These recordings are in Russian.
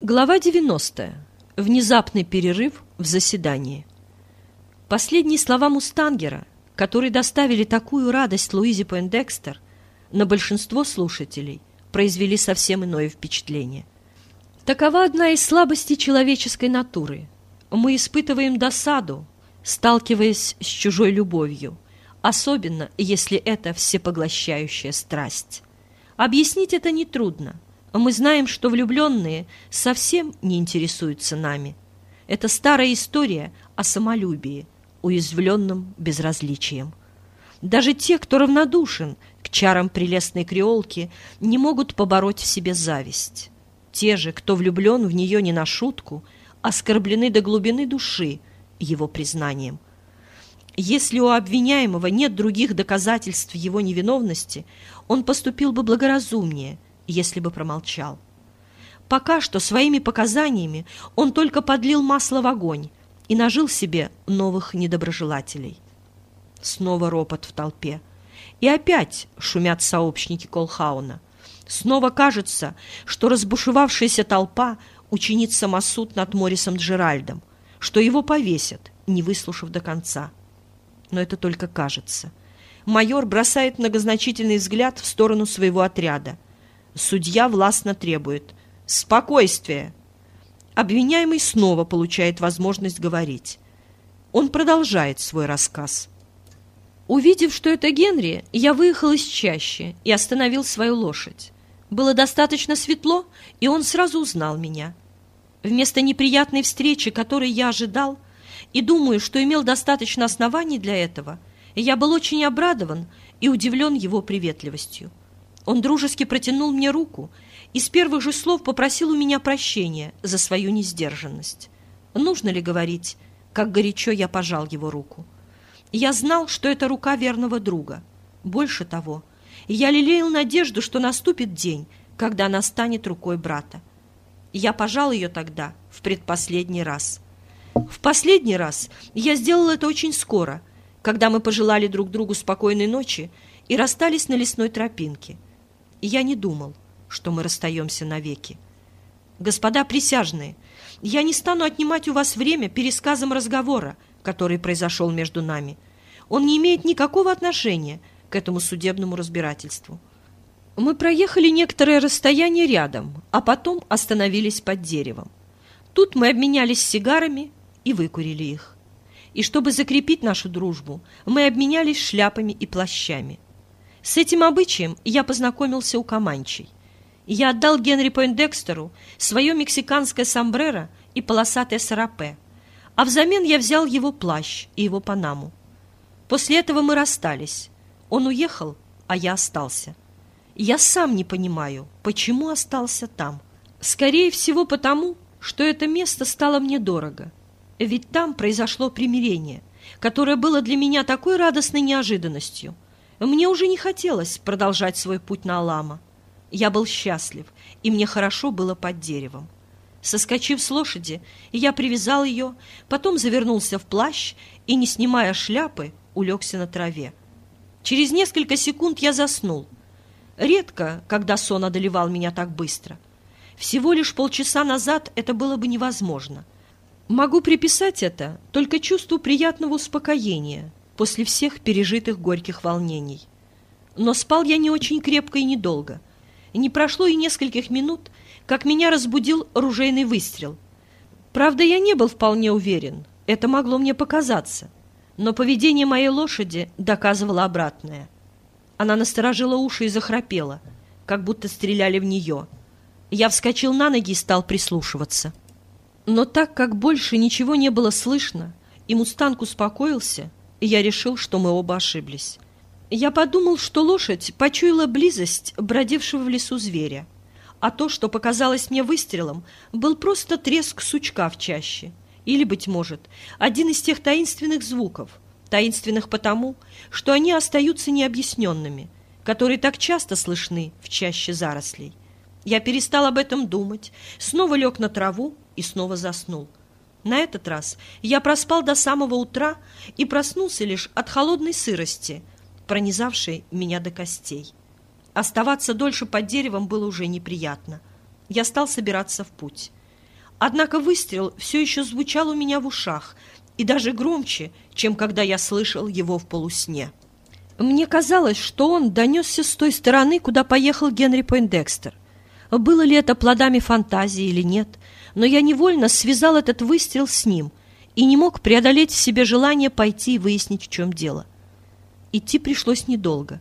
Глава 90. Внезапный перерыв в заседании. Последние слова Мустангера, которые доставили такую радость Луизе Пойндекстер, на большинство слушателей произвели совсем иное впечатление. Такова одна из слабостей человеческой натуры. Мы испытываем досаду, сталкиваясь с чужой любовью, особенно если это всепоглощающая страсть. Объяснить это нетрудно – мы знаем, что влюбленные совсем не интересуются нами. Это старая история о самолюбии, уязвленном безразличием. Даже те, кто равнодушен к чарам прелестной креолки, не могут побороть в себе зависть. Те же, кто влюблен в нее не на шутку, оскорблены до глубины души его признанием. Если у обвиняемого нет других доказательств его невиновности, он поступил бы благоразумнее – если бы промолчал. Пока что своими показаниями он только подлил масло в огонь и нажил себе новых недоброжелателей. Снова ропот в толпе. И опять шумят сообщники Колхауна. Снова кажется, что разбушевавшаяся толпа учинит самосуд над Морисом Джеральдом, что его повесят, не выслушав до конца. Но это только кажется. Майор бросает многозначительный взгляд в сторону своего отряда – Судья властно требует «Спокойствие!». Обвиняемый снова получает возможность говорить. Он продолжает свой рассказ. Увидев, что это Генри, я выехал из чащи и остановил свою лошадь. Было достаточно светло, и он сразу узнал меня. Вместо неприятной встречи, которой я ожидал, и думаю, что имел достаточно оснований для этого, я был очень обрадован и удивлен его приветливостью. Он дружески протянул мне руку и с первых же слов попросил у меня прощения за свою несдержанность. Нужно ли говорить, как горячо я пожал его руку? Я знал, что это рука верного друга. Больше того, я лелеял надежду, что наступит день, когда она станет рукой брата. Я пожал ее тогда, в предпоследний раз. В последний раз я сделал это очень скоро, когда мы пожелали друг другу спокойной ночи и расстались на лесной тропинке – и я не думал, что мы расстаемся навеки. Господа присяжные, я не стану отнимать у вас время пересказом разговора, который произошел между нами. Он не имеет никакого отношения к этому судебному разбирательству. Мы проехали некоторое расстояние рядом, а потом остановились под деревом. Тут мы обменялись сигарами и выкурили их. И чтобы закрепить нашу дружбу, мы обменялись шляпами и плащами – с этим обычаем я познакомился у Каманчей. Я отдал Генри Пойндекстеру свое мексиканское сомбреро и полосатое сарапе, а взамен я взял его плащ и его панаму. После этого мы расстались. Он уехал, а я остался. Я сам не понимаю, почему остался там. Скорее всего, потому, что это место стало мне дорого. Ведь там произошло примирение, которое было для меня такой радостной неожиданностью – мне уже не хотелось продолжать свой путь на Алама. Я был счастлив, и мне хорошо было под деревом. Соскочив с лошади, я привязал ее, потом завернулся в плащ и, не снимая шляпы, улегся на траве. Через несколько секунд я заснул. Редко, когда сон одолевал меня так быстро. Всего лишь полчаса назад это было бы невозможно. Могу приписать это только чувству приятного успокоения, после всех пережитых горьких волнений. Но спал я не очень крепко и недолго. Не прошло и нескольких минут, как меня разбудил ружейный выстрел. Правда, я не был вполне уверен, это могло мне показаться, но поведение моей лошади доказывало обратное. Она насторожила уши и захрапела, как будто стреляли в нее. Я вскочил на ноги и стал прислушиваться. Но так как больше ничего не было слышно, и мустанг успокоился, и я решил, что мы оба ошиблись. Я подумал, что лошадь почуяла близость бродившего в лесу зверя, а то, что показалось мне выстрелом, был просто треск сучка в чаще, или, быть может, один из тех таинственных звуков, таинственных потому, что они остаются необъясненными, которые так часто слышны в чаще зарослей. Я перестал об этом думать, снова лег на траву и снова заснул. На этот раз я проспал до самого утра и проснулся лишь от холодной сырости, пронизавшей меня до костей. Оставаться дольше под деревом было уже неприятно. Я стал собираться в путь. Однако выстрел все еще звучал у меня в ушах, и даже громче, чем когда я слышал его в полусне. Мне казалось, что он донесся с той стороны, куда поехал Генри Пойндекстер. Было ли это плодами фантазии или нет, но я невольно связал этот выстрел с ним и не мог преодолеть в себе желание пойти и выяснить, в чем дело. Идти пришлось недолго.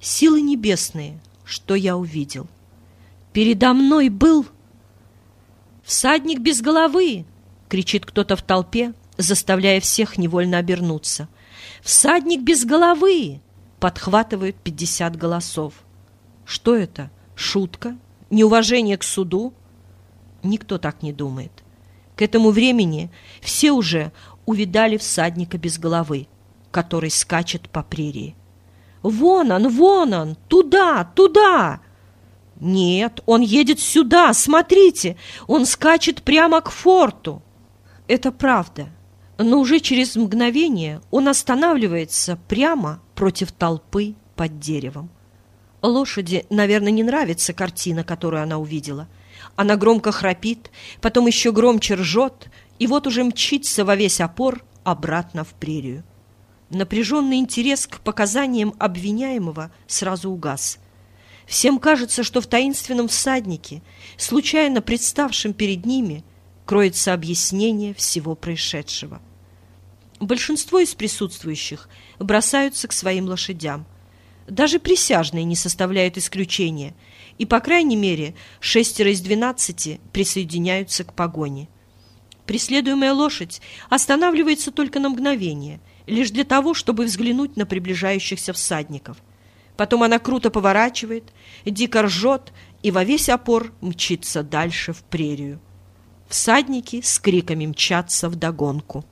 Силы небесные, что я увидел. Передо мной был... «Всадник без головы!» — кричит кто-то в толпе, заставляя всех невольно обернуться. «Всадник без головы!» — подхватывают пятьдесят голосов. Что это? Шутка? Неуважение к суду? Никто так не думает. К этому времени все уже увидали всадника без головы, который скачет по прерии. «Вон он, вон он! Туда, туда!» «Нет, он едет сюда, смотрите! Он скачет прямо к форту!» Это правда, но уже через мгновение он останавливается прямо против толпы под деревом. Лошади, наверное, не нравится картина, которую она увидела. Она громко храпит, потом еще громче ржет, и вот уже мчится во весь опор обратно в прерию. Напряженный интерес к показаниям обвиняемого сразу угас. Всем кажется, что в таинственном всаднике, случайно представшем перед ними, кроется объяснение всего происшедшего. Большинство из присутствующих бросаются к своим лошадям. Даже присяжные не составляют исключения, и, по крайней мере, шестеро из двенадцати присоединяются к погоне. Преследуемая лошадь останавливается только на мгновение, лишь для того, чтобы взглянуть на приближающихся всадников. Потом она круто поворачивает, дико ржет и во весь опор мчится дальше в прерию. Всадники с криками мчатся вдогонку.